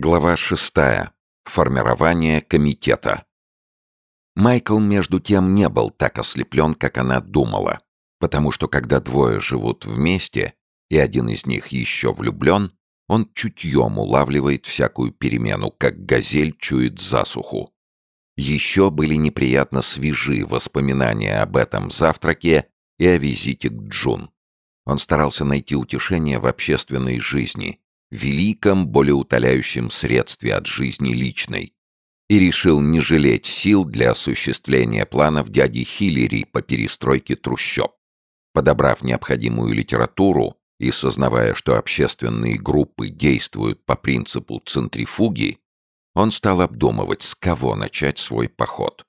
Глава шестая. Формирование комитета. Майкл, между тем, не был так ослеплен, как она думала, потому что когда двое живут вместе, и один из них еще влюблен, он чутьем улавливает всякую перемену, как газель чует засуху. Еще были неприятно свежи воспоминания об этом завтраке и о визите к Джун. Он старался найти утешение в общественной жизни, великом болеутоляющем средстве от жизни личной, и решил не жалеть сил для осуществления планов дяди Хиллери по перестройке трущоб. Подобрав необходимую литературу и сознавая, что общественные группы действуют по принципу центрифуги, он стал обдумывать, с кого начать свой поход.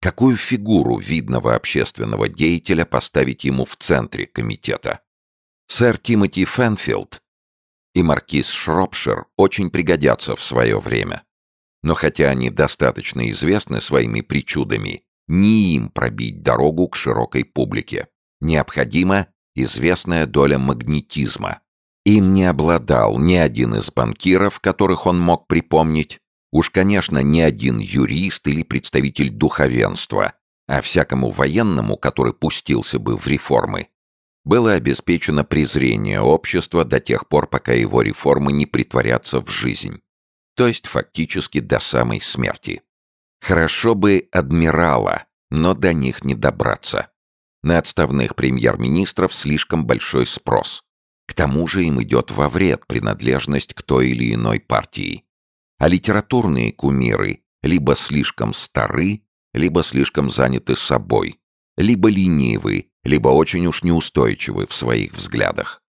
Какую фигуру видного общественного деятеля поставить ему в центре комитета? Сэр Тимоти Фенфилд и маркиз Шропшир очень пригодятся в свое время. Но хотя они достаточно известны своими причудами, не им пробить дорогу к широкой публике. Необходима известная доля магнетизма. Им не обладал ни один из банкиров, которых он мог припомнить, уж, конечно, ни один юрист или представитель духовенства, а всякому военному, который пустился бы в реформы, было обеспечено презрение общества до тех пор, пока его реформы не притворятся в жизнь, то есть фактически до самой смерти. Хорошо бы адмирала, но до них не добраться. На отставных премьер-министров слишком большой спрос. К тому же им идет во вред принадлежность к той или иной партии. А литературные кумиры либо слишком стары, либо слишком заняты собой, либо ленивы, либо очень уж неустойчивы в своих взглядах.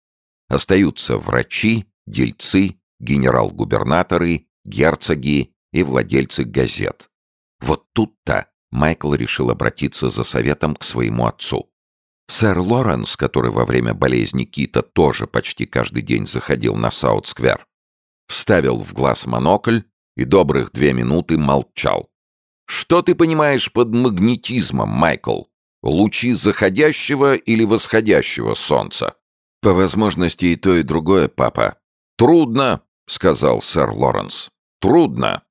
Остаются врачи, дельцы, генерал-губернаторы, герцоги и владельцы газет. Вот тут-то Майкл решил обратиться за советом к своему отцу. Сэр Лоренс, который во время болезни Кита тоже почти каждый день заходил на Саут-сквер, вставил в глаз монокль и добрых две минуты молчал. «Что ты понимаешь под магнетизмом, Майкл?» Лучи заходящего или восходящего солнца? По возможности и то, и другое, папа. Трудно, сказал сэр Лоренс. Трудно.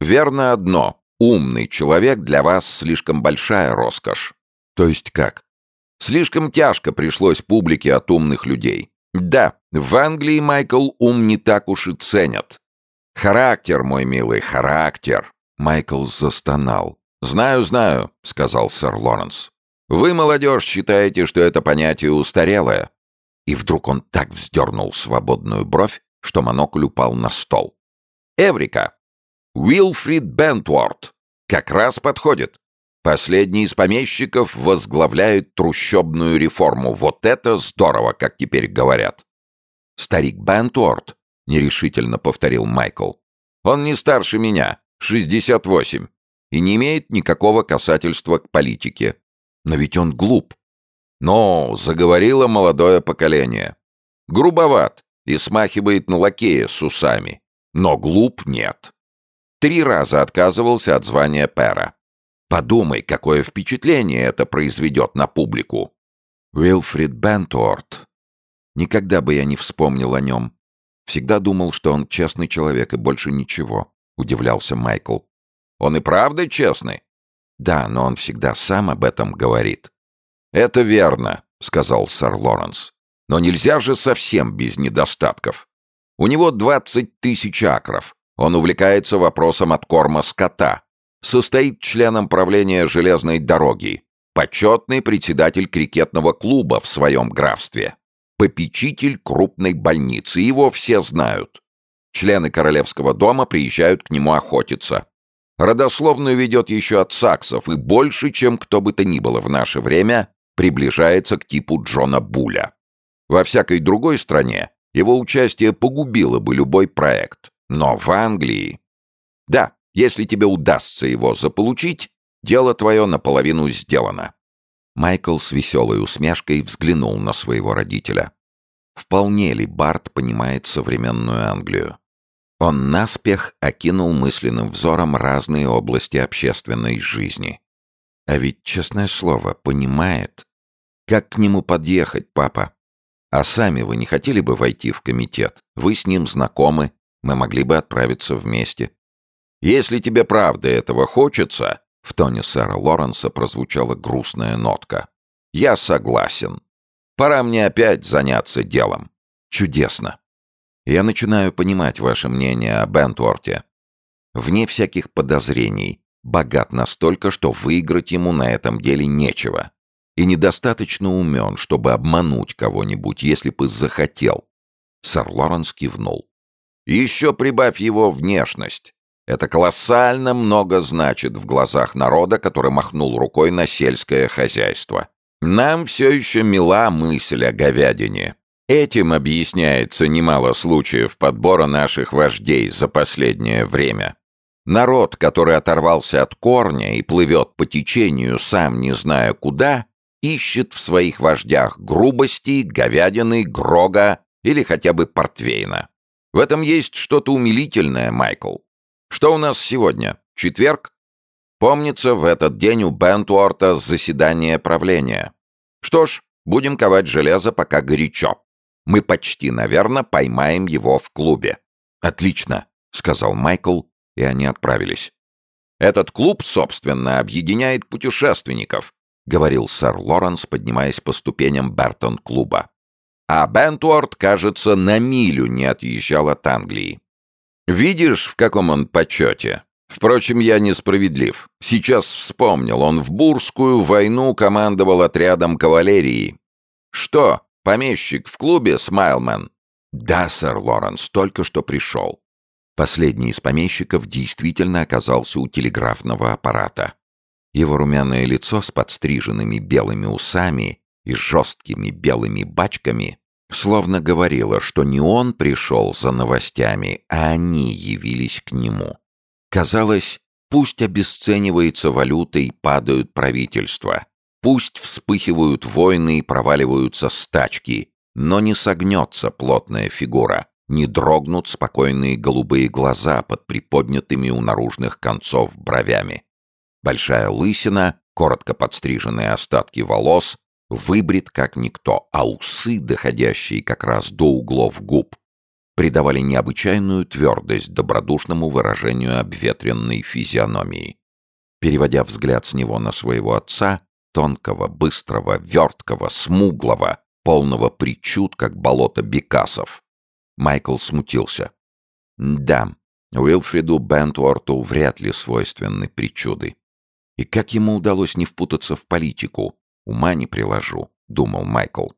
Верно одно. Умный человек для вас слишком большая роскошь. То есть как? Слишком тяжко пришлось публике от умных людей. Да, в Англии, Майкл, ум не так уж и ценят. Характер, мой милый, характер. Майкл застонал. «Знаю, знаю», — сказал сэр Лоренс. Вы, молодежь, считаете, что это понятие устарелое. И вдруг он так вздернул свободную бровь, что монокль упал на стол. Эврика! Уилфрид Бентворд! Как раз подходит. Последний из помещиков возглавляет трущобную реформу. Вот это здорово, как теперь говорят. Старик Бентворд, нерешительно повторил Майкл. Он не старше меня, 68, и не имеет никакого касательства к политике. Но ведь он глуп. Но заговорило молодое поколение. Грубоват и смахивает на лакея с усами. Но глуп нет. Три раза отказывался от звания пера. Подумай, какое впечатление это произведет на публику. Уилфрид Бентуорт. Никогда бы я не вспомнил о нем. Всегда думал, что он честный человек и больше ничего, удивлялся Майкл. Он и правда честный? Да, но он всегда сам об этом говорит. Это верно, сказал сэр Лоренс. Но нельзя же совсем без недостатков. У него двадцать тысяч акров. Он увлекается вопросом откорма скота. Состоит членом правления железной дороги. Почетный председатель крикетного клуба в своем графстве. Попечитель крупной больницы. Его все знают. Члены королевского дома приезжают к нему охотиться. Родословную ведет еще от саксов и больше, чем кто бы то ни было в наше время, приближается к типу Джона Буля. Во всякой другой стране его участие погубило бы любой проект. Но в Англии... Да, если тебе удастся его заполучить, дело твое наполовину сделано. Майкл с веселой усмешкой взглянул на своего родителя. Вполне ли Барт понимает современную Англию? Он наспех окинул мысленным взором разные области общественной жизни. А ведь, честное слово, понимает. Как к нему подъехать, папа? А сами вы не хотели бы войти в комитет? Вы с ним знакомы. Мы могли бы отправиться вместе. Если тебе правда этого хочется, в тоне сэра Лоренса прозвучала грустная нотка. Я согласен. Пора мне опять заняться делом. Чудесно. Я начинаю понимать ваше мнение о Бентворте. Вне всяких подозрений, богат настолько, что выиграть ему на этом деле нечего. И недостаточно умен, чтобы обмануть кого-нибудь, если бы захотел. Сэр Лоренс кивнул. Еще прибавь его внешность. Это колоссально много значит в глазах народа, который махнул рукой на сельское хозяйство. Нам все еще мила мысль о говядине. Этим объясняется немало случаев подбора наших вождей за последнее время. Народ, который оторвался от корня и плывет по течению, сам не зная куда, ищет в своих вождях грубости, говядины, грога или хотя бы портвейна. В этом есть что-то умилительное, Майкл. Что у нас сегодня? Четверг? Помнится, в этот день у Бентуорта заседание правления. Что ж, будем ковать железо, пока горячо. Мы почти, наверное, поймаем его в клубе. Отлично, сказал Майкл, и они отправились. Этот клуб, собственно, объединяет путешественников, говорил сэр Лоренс, поднимаясь по ступеням Бертон-клуба. А Бентуорт, кажется, на милю не отъезжал от Англии. Видишь, в каком он почете? Впрочем, я несправедлив. Сейчас вспомнил, он в Бурскую войну командовал отрядом кавалерии. Что, помещик в клубе, Смайлмен? Да, сэр Лоренс, только что пришел. Последний из помещиков действительно оказался у телеграфного аппарата. Его румяное лицо с подстриженными белыми усами и жесткими белыми бачками Словно говорила, что не он пришел за новостями, а они явились к нему. Казалось, пусть обесценивается валюта и падают правительства, пусть вспыхивают войны и проваливаются стачки, но не согнется плотная фигура, не дрогнут спокойные голубые глаза под приподнятыми у наружных концов бровями. Большая лысина, коротко подстриженные остатки волос, выбрит как никто, а усы, доходящие как раз до углов губ, придавали необычайную твердость добродушному выражению обветренной физиономии. Переводя взгляд с него на своего отца, тонкого, быстрого, верткого, смуглого, полного причуд, как болото бекасов, Майкл смутился. Да, Уилфриду Бентворту вряд ли свойственны причуды. И как ему удалось не впутаться в политику, Ума не приложу, думал Майкл.